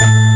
you